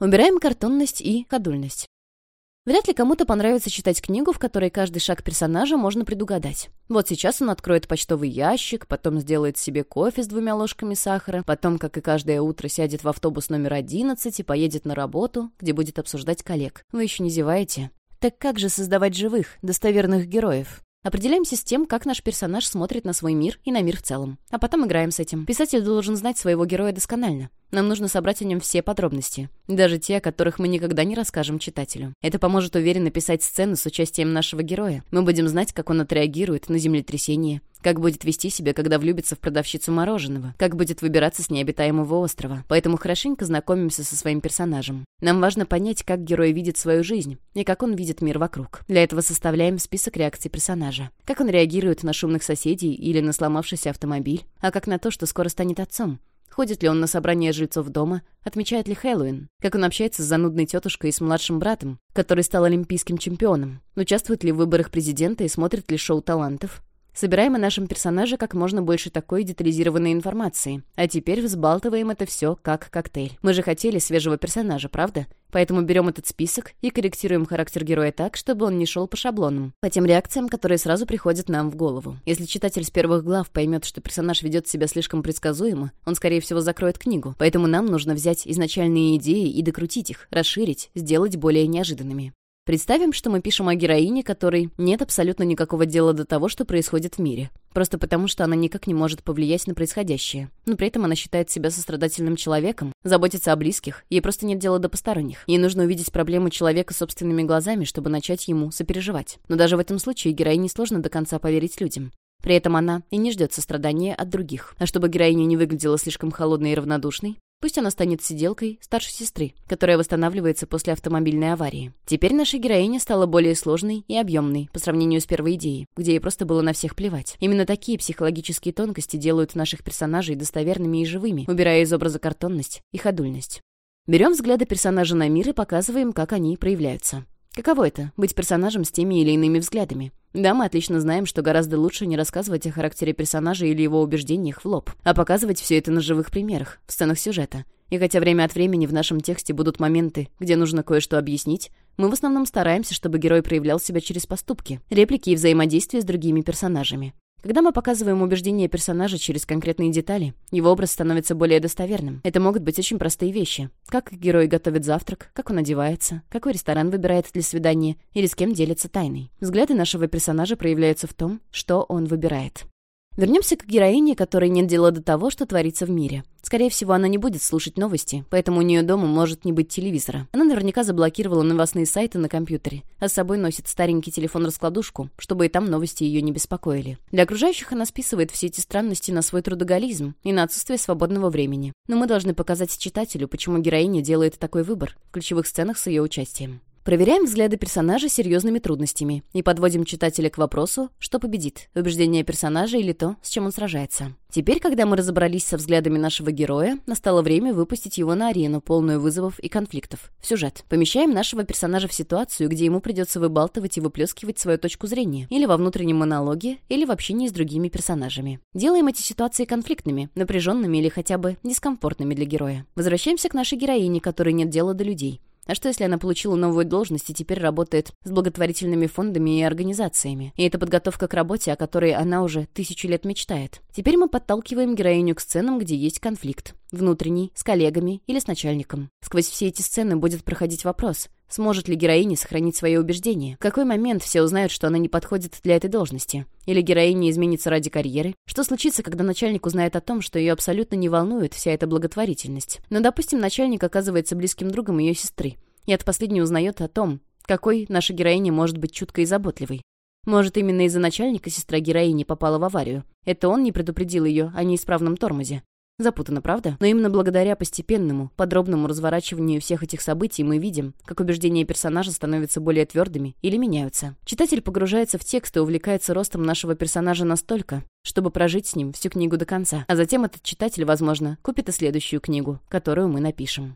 Убираем картонность и ходульность. Вряд ли кому-то понравится читать книгу, в которой каждый шаг персонажа можно предугадать. Вот сейчас он откроет почтовый ящик, потом сделает себе кофе с двумя ложками сахара, потом, как и каждое утро, сядет в автобус номер 11 и поедет на работу, где будет обсуждать коллег. Вы еще не зеваете? Так как же создавать живых, достоверных героев? Определяемся с тем, как наш персонаж смотрит на свой мир и на мир в целом. А потом играем с этим. Писатель должен знать своего героя досконально. Нам нужно собрать о нем все подробности, даже те, о которых мы никогда не расскажем читателю. Это поможет уверенно писать сцены с участием нашего героя. Мы будем знать, как он отреагирует на землетрясение, как будет вести себя, когда влюбится в продавщицу мороженого, как будет выбираться с необитаемого острова. Поэтому хорошенько знакомимся со своим персонажем. Нам важно понять, как герой видит свою жизнь и как он видит мир вокруг. Для этого составляем список реакций персонажа. Как он реагирует на шумных соседей или на сломавшийся автомобиль, а как на то, что скоро станет отцом. Ходит ли он на собрание жильцов дома? Отмечает ли Хэллоуин? Как он общается с занудной тетушкой и с младшим братом, который стал олимпийским чемпионом? Участвует ли в выборах президента и смотрит ли шоу талантов? Собираем о нашем персонаже как можно больше такой детализированной информации. А теперь взбалтываем это все как коктейль. Мы же хотели свежего персонажа, правда? Поэтому берем этот список и корректируем характер героя так, чтобы он не шел по шаблонам, по тем реакциям, которые сразу приходят нам в голову. Если читатель с первых глав поймет, что персонаж ведет себя слишком предсказуемо, он, скорее всего, закроет книгу. Поэтому нам нужно взять изначальные идеи и докрутить их, расширить, сделать более неожиданными. Представим, что мы пишем о героине, которой нет абсолютно никакого дела до того, что происходит в мире. Просто потому, что она никак не может повлиять на происходящее. Но при этом она считает себя сострадательным человеком, заботится о близких, ей просто нет дела до посторонних. Ей нужно увидеть проблему человека собственными глазами, чтобы начать ему сопереживать. Но даже в этом случае героине сложно до конца поверить людям. При этом она и не ждет сострадания от других. А чтобы героиня не выглядела слишком холодной и равнодушной, Пусть она станет сиделкой старшей сестры, которая восстанавливается после автомобильной аварии. Теперь наша героиня стала более сложной и объемной по сравнению с первой идеей, где ей просто было на всех плевать. Именно такие психологические тонкости делают наших персонажей достоверными и живыми, убирая из образа картонность и ходульность. Берем взгляды персонажа на мир и показываем, как они проявляются. Каково это — быть персонажем с теми или иными взглядами? Да, мы отлично знаем, что гораздо лучше не рассказывать о характере персонажа или его убеждениях в лоб, а показывать все это на живых примерах, в сценах сюжета. И хотя время от времени в нашем тексте будут моменты, где нужно кое-что объяснить, мы в основном стараемся, чтобы герой проявлял себя через поступки, реплики и взаимодействие с другими персонажами. Когда мы показываем убеждения персонажа через конкретные детали, его образ становится более достоверным. Это могут быть очень простые вещи. Как герой готовит завтрак, как он одевается, какой ресторан выбирает для свидания или с кем делится тайной. Взгляды нашего персонажа проявляются в том, что он выбирает. Вернемся к героине, которой нет дела до того, что творится в мире. Скорее всего, она не будет слушать новости, поэтому у нее дома может не быть телевизора. Она наверняка заблокировала новостные сайты на компьютере, а с собой носит старенький телефон-раскладушку, чтобы и там новости ее не беспокоили. Для окружающих она списывает все эти странности на свой трудоголизм и на отсутствие свободного времени. Но мы должны показать читателю, почему героиня делает такой выбор в ключевых сценах с ее участием. Проверяем взгляды персонажа серьезными трудностями и подводим читателя к вопросу, что победит, убеждение персонажа или то, с чем он сражается. Теперь, когда мы разобрались со взглядами нашего героя, настало время выпустить его на арену, полную вызовов и конфликтов. В сюжет. Помещаем нашего персонажа в ситуацию, где ему придется выбалтывать и выплескивать свою точку зрения, или во внутреннем монологе, или в общении с другими персонажами. Делаем эти ситуации конфликтными, напряженными или хотя бы дискомфортными для героя. Возвращаемся к нашей героине, которой нет дела до людей. А что, если она получила новую должность и теперь работает с благотворительными фондами и организациями? И это подготовка к работе, о которой она уже тысячу лет мечтает. Теперь мы подталкиваем героиню к сценам, где есть конфликт. Внутренний, с коллегами или с начальником. Сквозь все эти сцены будет проходить вопрос, сможет ли героиня сохранить свои убеждения. В какой момент все узнают, что она не подходит для этой должности? Или героиня изменится ради карьеры? Что случится, когда начальник узнает о том, что ее абсолютно не волнует вся эта благотворительность? Но, допустим, начальник оказывается близким другом ее сестры. И от последней узнает о том, какой наша героиня может быть чуткой и заботливой. Может, именно из-за начальника сестра героини попала в аварию. Это он не предупредил ее о неисправном тормозе. Запутано, правда? Но именно благодаря постепенному, подробному разворачиванию всех этих событий мы видим, как убеждения персонажа становятся более твердыми или меняются. Читатель погружается в текст и увлекается ростом нашего персонажа настолько, чтобы прожить с ним всю книгу до конца. А затем этот читатель, возможно, купит и следующую книгу, которую мы напишем.